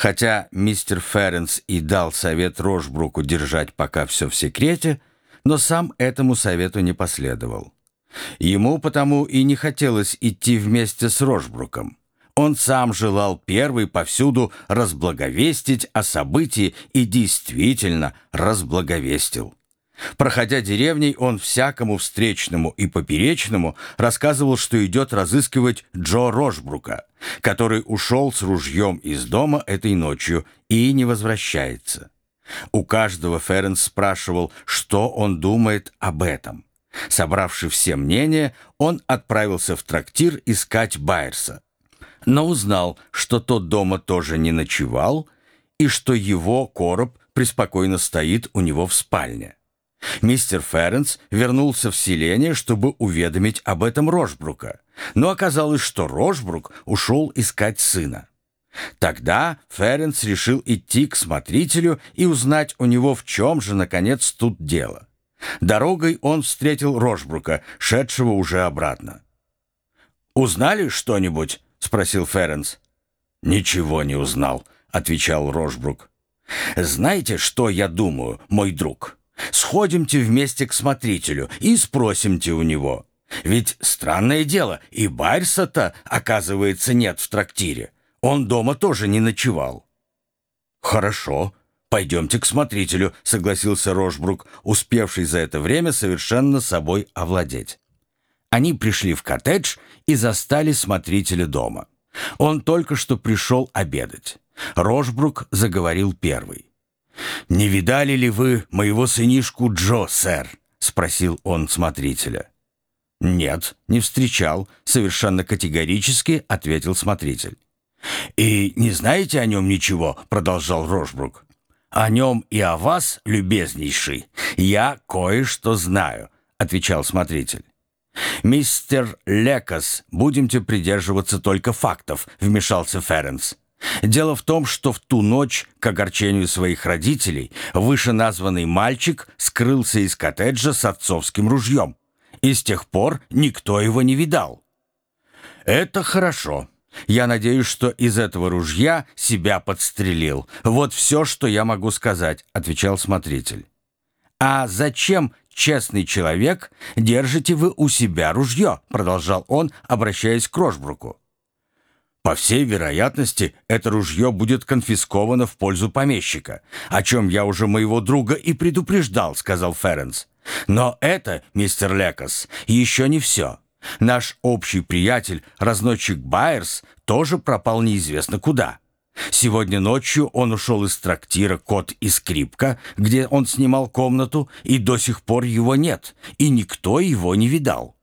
Хотя мистер Ференс и дал совет Рожбруку держать пока все в секрете, но сам этому совету не последовал. Ему потому и не хотелось идти вместе с Рожбруком. Он сам желал первый повсюду разблаговестить о событии и действительно разблаговестил. Проходя деревней, он всякому встречному и поперечному рассказывал, что идет разыскивать Джо Рожбрука, который ушел с ружьем из дома этой ночью и не возвращается. У каждого Ференс спрашивал, что он думает об этом. Собравши все мнения, он отправился в трактир искать Байерса. Но узнал, что тот дома тоже не ночевал и что его короб преспокойно стоит у него в спальне. Мистер Ференс вернулся в селение, чтобы уведомить об этом Рожбрука, но оказалось, что Рожбрук ушел искать сына. Тогда Ференс решил идти к смотрителю и узнать у него, в чем же, наконец, тут дело. Дорогой он встретил Рожбрука, шедшего уже обратно. «Узнали что-нибудь?» — спросил Ференс. «Ничего не узнал», — отвечал Рожбрук. «Знаете, что я думаю, мой друг?» Сходимте вместе к смотрителю и спросимте у него. Ведь странное дело, и Барса-то, оказывается, нет в трактире. Он дома тоже не ночевал». «Хорошо, пойдемте к смотрителю», — согласился Рожбрук, успевший за это время совершенно собой овладеть. Они пришли в коттедж и застали смотрителя дома. Он только что пришел обедать. Рожбрук заговорил первый. «Не видали ли вы моего сынишку Джо, сэр?» — спросил он смотрителя. «Нет, не встречал», — совершенно категорически ответил смотритель. «И не знаете о нем ничего?» — продолжал Рожбрук. «О нем и о вас, любезнейший, я кое-что знаю», — отвечал смотритель. «Мистер Лекас, будемте придерживаться только фактов», — вмешался Ференс. Дело в том, что в ту ночь, к огорчению своих родителей, вышеназванный мальчик скрылся из коттеджа с отцовским ружьем, и с тех пор никто его не видал. «Это хорошо. Я надеюсь, что из этого ружья себя подстрелил. Вот все, что я могу сказать», — отвечал смотритель. «А зачем, честный человек, держите вы у себя ружье?» — продолжал он, обращаясь к Рожбруку. По всей вероятности, это ружье будет конфисковано в пользу помещика, о чем я уже моего друга и предупреждал, сказал Ференс. Но это, мистер Лекас, еще не все. Наш общий приятель, разносчик Байерс, тоже пропал неизвестно куда. Сегодня ночью он ушел из трактира «Кот и скрипка», где он снимал комнату, и до сих пор его нет, и никто его не видал.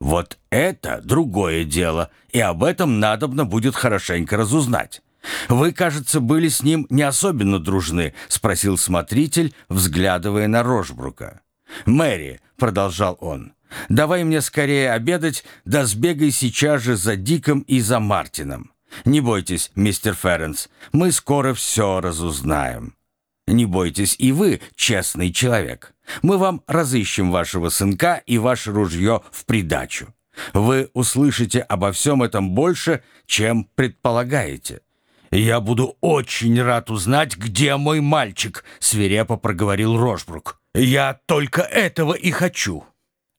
Вот это другое дело, и об этом надобно будет хорошенько разузнать. Вы, кажется, были с ним не особенно дружны, спросил смотритель, взглядывая на Рожбрука. Мэри, продолжал он, давай мне скорее обедать, да сбегай сейчас же за Диком и за Мартином. Не бойтесь, мистер Ференс, мы скоро все разузнаем. Не бойтесь и вы, честный человек. Мы вам разыщем вашего сынка и ваше ружье в придачу. Вы услышите обо всем этом больше, чем предполагаете. «Я буду очень рад узнать, где мой мальчик», — свирепо проговорил Рожбрук. «Я только этого и хочу».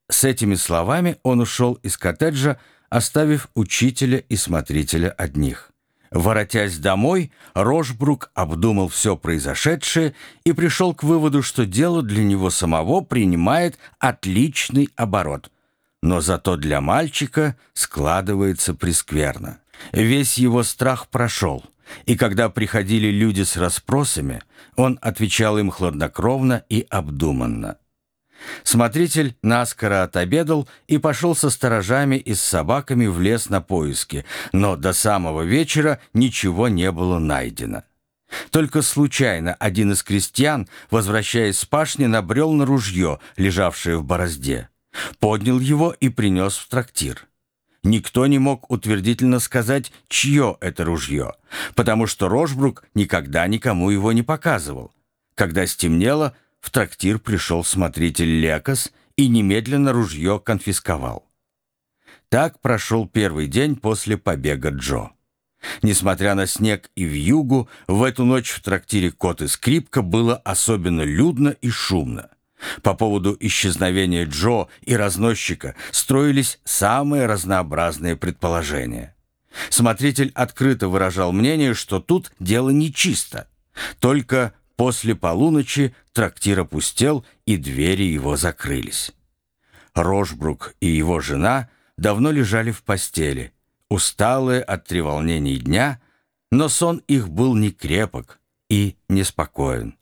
С этими словами он ушел из коттеджа, оставив учителя и смотрителя одних. Воротясь домой, Рожбрук обдумал все произошедшее и пришел к выводу, что дело для него самого принимает отличный оборот. Но зато для мальчика складывается прескверно. Весь его страх прошел, и когда приходили люди с расспросами, он отвечал им хладнокровно и обдуманно. Смотритель наскоро отобедал и пошел со сторожами и с собаками в лес на поиски, но до самого вечера ничего не было найдено. Только случайно один из крестьян, возвращаясь с пашни, набрел на ружье, лежавшее в борозде. Поднял его и принес в трактир. Никто не мог утвердительно сказать, чье это ружье, потому что Рожбрук никогда никому его не показывал. Когда стемнело, в трактир пришел смотритель Лекас и немедленно ружье конфисковал. Так прошел первый день после побега Джо. Несмотря на снег и вьюгу, в эту ночь в трактире «Кот и скрипка» было особенно людно и шумно. По поводу исчезновения Джо и разносчика строились самые разнообразные предположения. Смотритель открыто выражал мнение, что тут дело нечисто. Только после полуночи трактир опустел, и двери его закрылись. Рожбрук и его жена давно лежали в постели, усталые от треволнений дня, но сон их был не крепок и неспокоен.